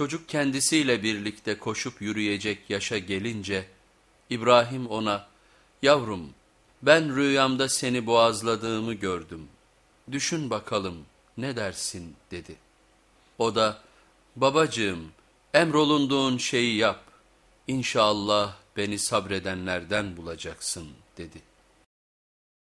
Çocuk kendisiyle birlikte koşup yürüyecek yaşa gelince İbrahim ona yavrum ben rüyamda seni boğazladığımı gördüm. Düşün bakalım ne dersin dedi. O da babacığım emrolunduğun şeyi yap. İnşallah beni sabredenlerden bulacaksın dedi.